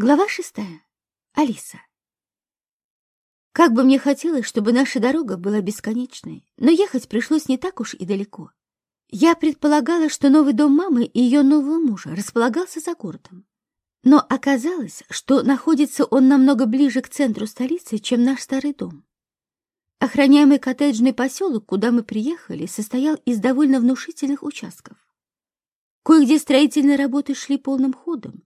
Глава шестая. Алиса. Как бы мне хотелось, чтобы наша дорога была бесконечной, но ехать пришлось не так уж и далеко. Я предполагала, что новый дом мамы и ее нового мужа располагался за городом. Но оказалось, что находится он намного ближе к центру столицы, чем наш старый дом. Охраняемый коттеджный поселок, куда мы приехали, состоял из довольно внушительных участков. Кое-где строительные работы шли полным ходом,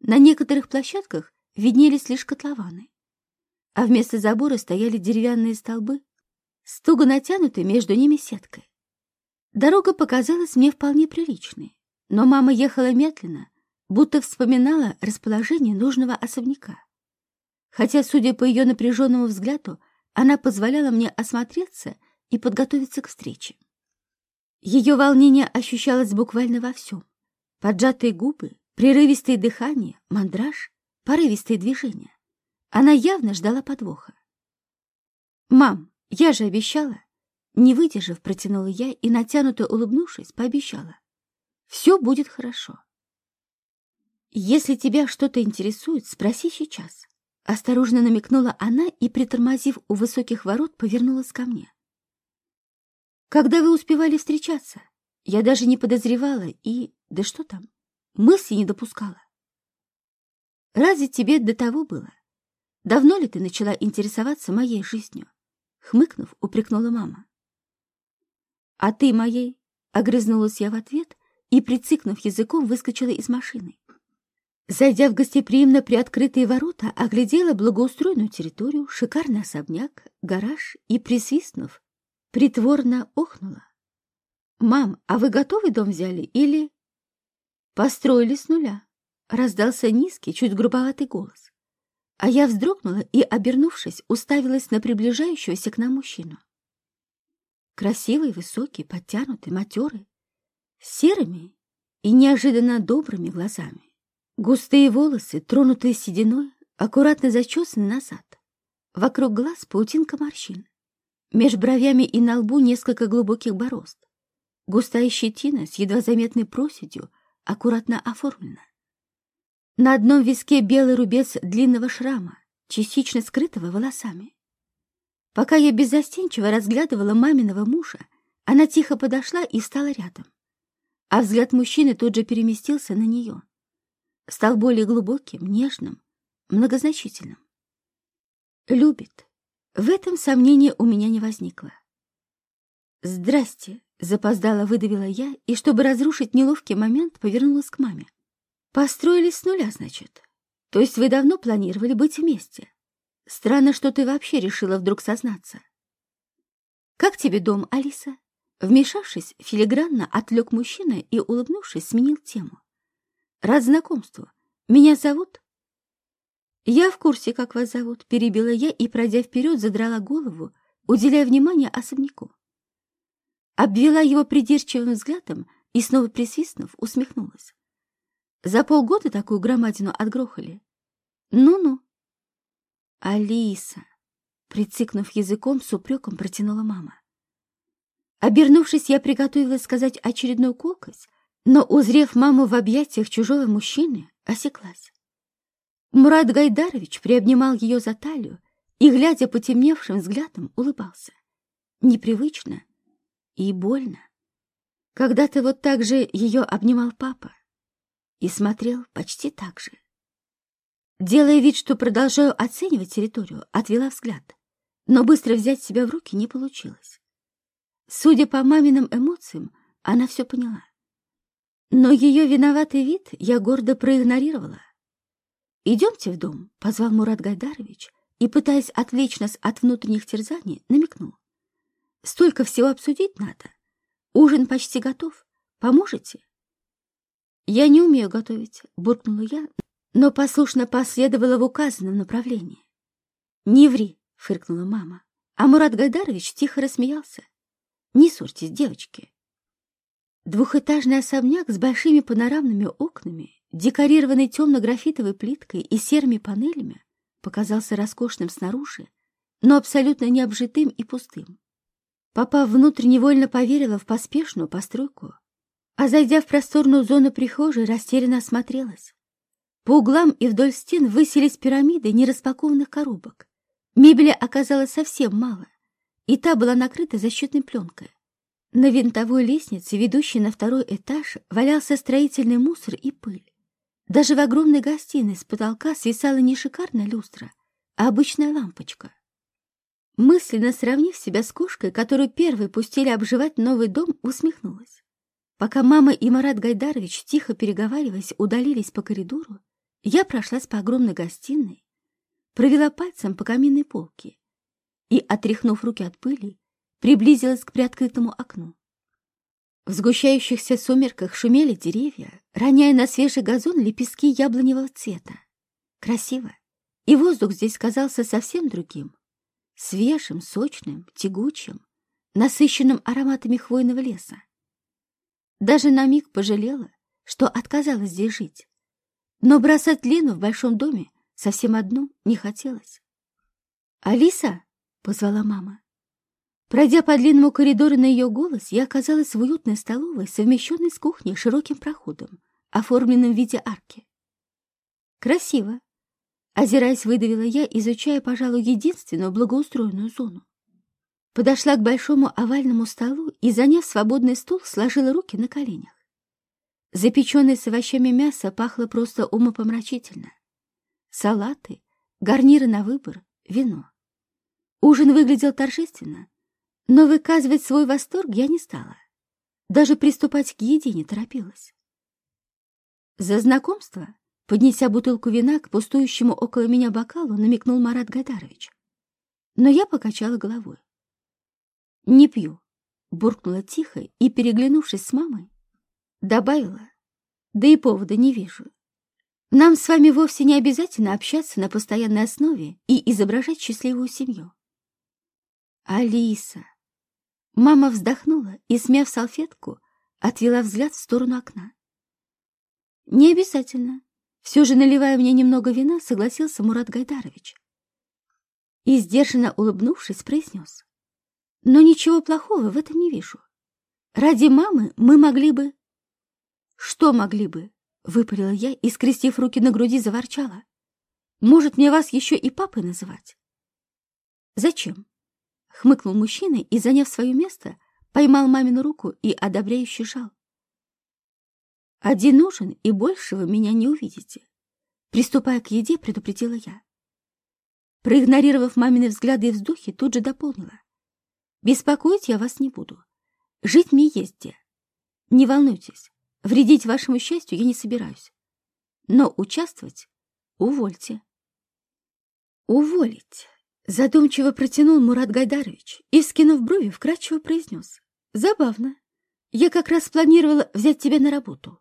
на некоторых площадках виднелись лишь котлованы, а вместо забора стояли деревянные столбы с туго натянутой между ними сеткой. Дорога показалась мне вполне приличной, но мама ехала медленно, будто вспоминала расположение нужного особняка. Хотя, судя по ее напряженному взгляду, она позволяла мне осмотреться и подготовиться к встрече. Ее волнение ощущалось буквально во всем. Поджатые губы, Прерывистое дыхание, мандраж, порывистые движения. Она явно ждала подвоха. «Мам, я же обещала!» Не выдержав, протянула я и, натянуто улыбнувшись, пообещала. «Все будет хорошо». «Если тебя что-то интересует, спроси сейчас». Осторожно намекнула она и, притормозив у высоких ворот, повернулась ко мне. «Когда вы успевали встречаться? Я даже не подозревала и... Да что там? Мысли не допускала. Разве тебе до того было? Давно ли ты начала интересоваться моей жизнью? Хмыкнув, упрекнула мама. А ты моей? Огрызнулась я в ответ и, прицикнув языком, выскочила из машины. Зайдя в гостеприимно приоткрытые ворота, оглядела благоустроенную территорию, шикарный особняк, гараж и, присвистнув, притворно охнула. «Мам, а вы готовый дом взяли или...» Построили с нуля. Раздался низкий, чуть грубоватый голос. А я вздрогнула и, обернувшись, уставилась на приближающегося к нам мужчину. Красивый, высокий, подтянутый, матерый, с серыми и неожиданно добрыми глазами. Густые волосы, тронутые сединой, аккуратно зачесаны назад. Вокруг глаз паутинка морщин. Меж бровями и на лбу несколько глубоких борозд. Густая щетина с едва заметной проседью аккуратно оформлена. На одном виске белый рубец длинного шрама, частично скрытого волосами. Пока я беззастенчиво разглядывала маминого мужа, она тихо подошла и встала рядом. А взгляд мужчины тут же переместился на нее. Стал более глубоким, нежным, многозначительным. Любит. В этом сомнения у меня не возникло. «Здрасте», Запоздала выдавила я и, чтобы разрушить неловкий момент, повернулась к маме. Построились с нуля, значит. То есть вы давно планировали быть вместе? Странно, что ты вообще решила вдруг сознаться. Как тебе дом, Алиса? Вмешавшись, филигранно отвлек мужчина и, улыбнувшись, сменил тему. Рад знакомству. Меня зовут... Я в курсе, как вас зовут, перебила я и, пройдя вперед, задрала голову, уделяя внимание особняку обвела его придирчивым взглядом и, снова присвистнув, усмехнулась. За полгода такую громадину отгрохали. Ну-ну. Алиса, прицикнув языком, с упреком протянула мама. Обернувшись, я приготовилась сказать очередную колкость, но, узрев маму в объятиях чужого мужчины, осеклась. Мурат Гайдарович приобнимал ее за талию и, глядя потемневшим взглядом, улыбался. Непривычно, и больно. Когда-то вот так же ее обнимал папа и смотрел почти так же. Делая вид, что продолжаю оценивать территорию, отвела взгляд, но быстро взять себя в руки не получилось. Судя по маминым эмоциям, она все поняла. Но ее виноватый вид я гордо проигнорировала. «Идемте в дом», — позвал Мурат Гайдарович и, пытаясь отвлечь нас от внутренних терзаний, намекнул. Столько всего обсудить надо. Ужин почти готов. Поможете? Я не умею готовить, буркнула я, но послушно последовала в указанном направлении. Не ври, фыркнула мама. А Мурат Гайдарович тихо рассмеялся. Не ссорьтесь, девочки. Двухэтажный особняк с большими панорамными окнами, декорированный темно-графитовой плиткой и серыми панелями, показался роскошным снаружи, но абсолютно необжитым и пустым. Попав внутрь, невольно поверила в поспешную постройку, а, зайдя в просторную зону прихожей, растерянно осмотрелась. По углам и вдоль стен высились пирамиды нераспакованных коробок. Мебели оказалось совсем мало, и та была накрыта защитной пленкой. На винтовой лестнице, ведущей на второй этаж, валялся строительный мусор и пыль. Даже в огромной гостиной с потолка свисала не шикарная люстра, а обычная лампочка. Мысленно сравнив себя с кошкой, которую первой пустили обживать новый дом, усмехнулась. Пока мама и Марат Гайдарович, тихо переговариваясь, удалились по коридору, я прошлась по огромной гостиной, провела пальцем по каминной полке и, отряхнув руки от пыли, приблизилась к приоткрытому окну. В сгущающихся сумерках шумели деревья, роняя на свежий газон лепестки яблоневого цвета. Красиво, и воздух здесь казался совсем другим. Свежим, сочным, тягучим, насыщенным ароматами хвойного леса. Даже на миг пожалела, что отказалась здесь жить. Но бросать Лену в большом доме совсем одну не хотелось. «Алиса!» — позвала мама. Пройдя по длинному коридору на ее голос, я оказалась в уютной столовой, совмещенной с кухней широким проходом, оформленным в виде арки. Красиво. Озираясь, выдавила я, изучая, пожалуй, единственную благоустроенную зону. Подошла к большому овальному столу и, заняв свободный стул, сложила руки на коленях. Запеченное с овощами мясо пахло просто умопомрачительно. Салаты, гарниры на выбор, вино. Ужин выглядел торжественно, но выказывать свой восторг я не стала. Даже приступать к еде не торопилась. За знакомство, поднеся бутылку вина к пустующему около меня бокалу, намекнул Марат Гайдарович. Но я покачала головой. «Не пью», — буркнула тихо и, переглянувшись с мамой, добавила. «Да и повода не вижу. Нам с вами вовсе не обязательно общаться на постоянной основе и изображать счастливую семью». «Алиса», Мама вздохнула и, смяв салфетку, отвела взгляд в сторону окна. «Не обязательно. Все же, наливая мне немного вина, согласился Мурат Гайдарович. И, сдержанно улыбнувшись, произнес. «Но ничего плохого в этом не вижу. Ради мамы мы могли бы...» «Что могли бы?» — выпалила я и, скрестив руки на груди, заворчала. «Может, мне вас еще и папой называть?» «Зачем?» Хмыкнул мужчина и, заняв свое место, поймал мамину руку и одобряюще жал. «Один ужин, и больше вы меня не увидите». Приступая к еде, предупредила я. Проигнорировав мамины взгляды и вздохи, тут же дополнила. «Беспокоить я вас не буду. Жить мне есть где. Не волнуйтесь, вредить вашему счастью я не собираюсь. Но участвовать увольте». «Уволить?» Задумчиво протянул Мурат Гайдарович и, скинув брови, вкратчиво произнес. «Забавно. Я как раз планировала взять тебя на работу.